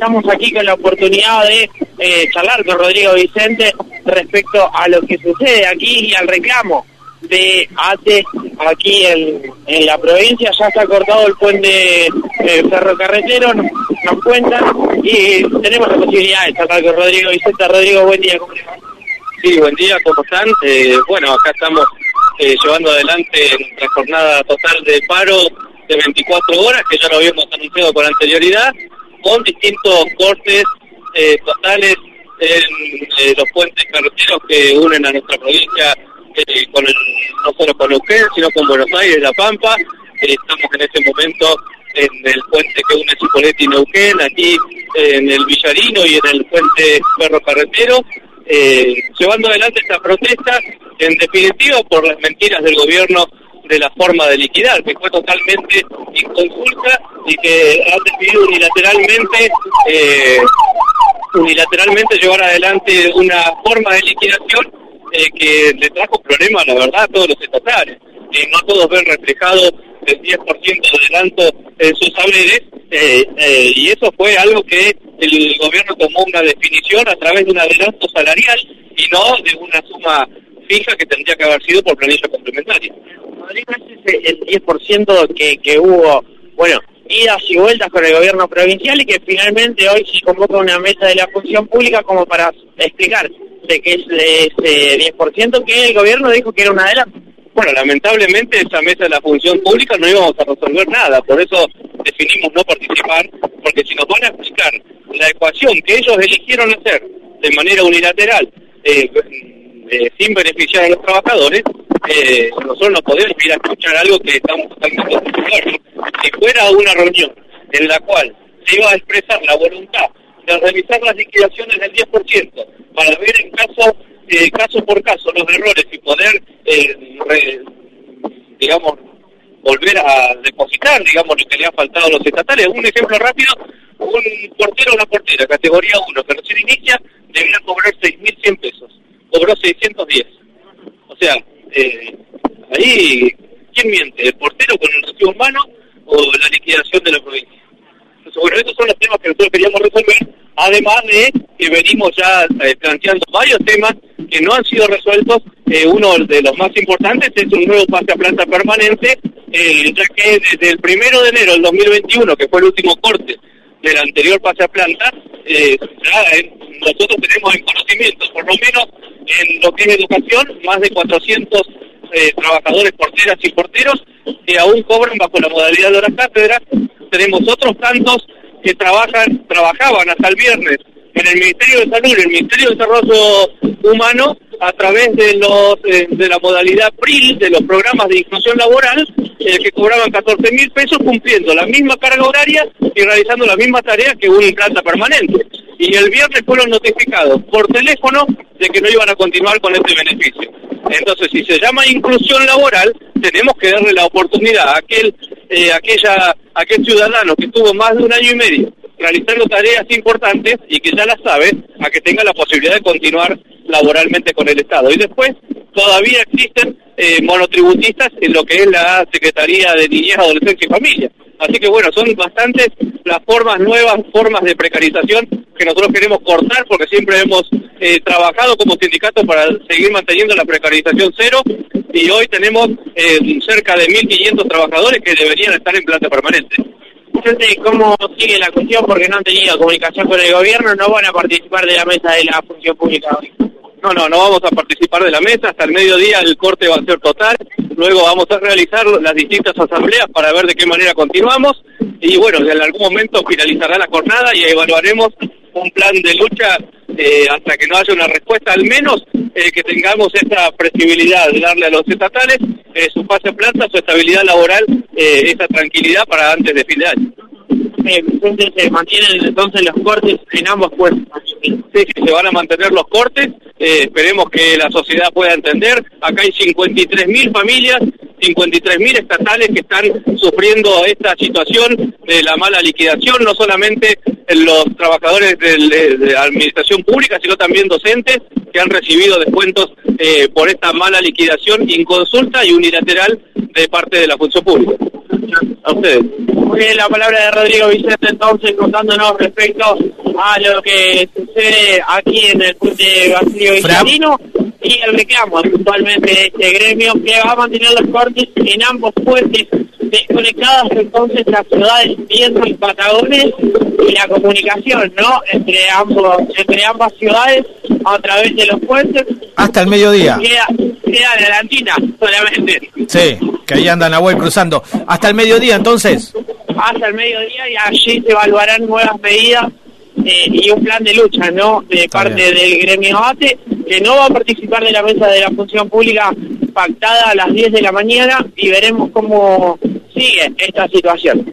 estamos aquí con la oportunidad de eh, charlar con Rodrigo Vicente respecto a lo que sucede aquí y al reclamo de ATE aquí en, la provincia. Ya está cortado el puente eh, ferrocarretero, nos, cuentan, y tenemos la posibilidad de charlar con Rodrigo Vicente. Rodrigo, buen día. ¿cómo Sí, buen día, ¿cómo están? Eh, bueno, acá estamos eh, llevando adelante nuestra jornada total de paro de 24 horas, que ya lo habíamos anunciado con anterioridad, con distintos cortes eh, totales en los puentes carreteros que unen a nuestra provincia, con no solo con Neuquén, sino con Buenos Aires, La Pampa. estamos en este momento en el puente que une Cipolletti y Neuquén, aquí en el Villarino y en el puente ferrocarretero eh, llevando adelante esta protesta, en definitiva por las mentiras del gobierno de la forma de liquidar, que fue totalmente inconsulta y que ha decidido unilateralmente eh, unilateralmente llevar adelante una forma de liquidación eh, que le trajo problemas, la verdad, a todos los estatales. no todos ven reflejado el 10% de adelanto en sus saberes, eh, eh, y eso fue algo que el gobierno tomó una definición a través de un adelanto salarial y no de una suma fija que tendría que haber sido por planilla complementaria. es el 10% que, que hubo, bueno, idas y vueltas con el gobierno provincial y que finalmente hoy se convoca una mesa de la función pública como para explicar de qué es ese 10% que el gobierno dijo que era un adelanto. Bueno, lamentablemente esa mesa de la función pública no íbamos a resolver nada, por eso definimos no participar, porque si nos van a explicar la ecuación que ellos eligieron hacer de manera unilateral, eh, eh, sin beneficiar a los trabajadores, eh, nosotros no podemos ir a escuchar algo que estamos totalmente de Si fuera una reunión en la cual se iba a expresar la voluntad de realizar las liquidaciones del 10% para ver en caso caso por caso los errores y poder, eh, digamos, volver a depositar, digamos, lo que le ha faltado a los estatales. Un ejemplo rápido, un portero o una portera, categoría 1, que recién inicia, debería cobrar 6.100 pesos. Cobró 610. O sea, eh, ahí, ¿quién miente? ¿El portero con el recibo humano o la liquidación de la provincia? Entonces, bueno, estos son los temas que nosotros queríamos resolver, además de que venimos ya eh, planteando varios temas que no han sido resueltos. Eh, uno de los más importantes es un nuevo pase a planta permanente, eh, ya que desde el primero de enero del 2021, que fue el último corte del anterior pase a planta, eh, ya nosotros tenemos en conocimiento, por lo menos en lo que es educación, más de 400 trabajadores porteras y porteros que aún cobran bajo la modalidad de horas cátedra. Tenemos otros tantos que trabajan, trabajaban hasta el viernes en el Ministerio de Salud, el Ministerio de Desarrollo Humano, a través de los eh, de la modalidad PRIL, de los programas de inclusión laboral, eh, que cobraban 14 mil pesos cumpliendo la misma carga horaria y realizando la misma tarea que un planta permanente. Y el viernes fueron notificados por teléfono de que no iban a continuar con este beneficio. Entonces, si se llama inclusión laboral, tenemos que darle la oportunidad a aquel, eh, aquella, aquel ciudadano que estuvo más de un año y medio realizando tareas importantes y que ya las sabe, a que tenga la posibilidad de continuar laboralmente con el Estado. Y después todavía existen eh, monotributistas en lo que es la Secretaría de Niñez, Adolescencia y Familia. Así que bueno, son bastantes las formas nuevas, formas de precarización que nosotros queremos cortar porque siempre hemos eh, trabajado como sindicato para seguir manteniendo la precarización cero y hoy tenemos eh, cerca de 1.500 trabajadores que deberían estar en planta permanente cómo sigue la cuestión porque no han tenido comunicación con el gobierno, no van a participar de la mesa de la función pública hoy. No, no, no vamos a participar de la mesa, hasta el mediodía el corte va a ser total, luego vamos a realizar las distintas asambleas para ver de qué manera continuamos y bueno, en algún momento finalizará la jornada y evaluaremos un plan de lucha eh, hasta que no haya una respuesta, al menos eh, que tengamos esa flexibilidad de darle a los estatales eh, su fase planta, su estabilidad laboral, esa tranquilidad para antes de fin de año. entonces se mantienen entonces los cortes en ambos puestos. Sí, se van a mantener los cortes, esperemos que la sociedad pueda entender. Acá hay 53.000 familias 53.000 estatales que están sufriendo esta situación de la mala liquidación, no solamente los trabajadores de, la administración pública, sino también docentes que han recibido descuentos eh, por esta mala liquidación inconsulta y unilateral de parte de la función pública. A ustedes. Muy bien, la palabra de Rodrigo Vicente entonces contándonos respecto a lo que sucede aquí en el puente Vicentino y el reclamo actualmente de este gremio que va a mantener los cortes en ambos puentes desconectadas entonces las ciudades Viento y Patagones y la comunicación no entre ambos entre ambas ciudades a través de los puentes hasta el mediodía. Queda, queda la Adelantina solamente. Sí que ahí andan a cruzando. Hasta el mediodía entonces. Hasta el mediodía y allí se evaluarán nuevas medidas eh, y un plan de lucha no de parte del gremio ATE que no va a participar de la mesa de la función pública pactada a las 10 de la mañana y veremos cómo sigue esta situación.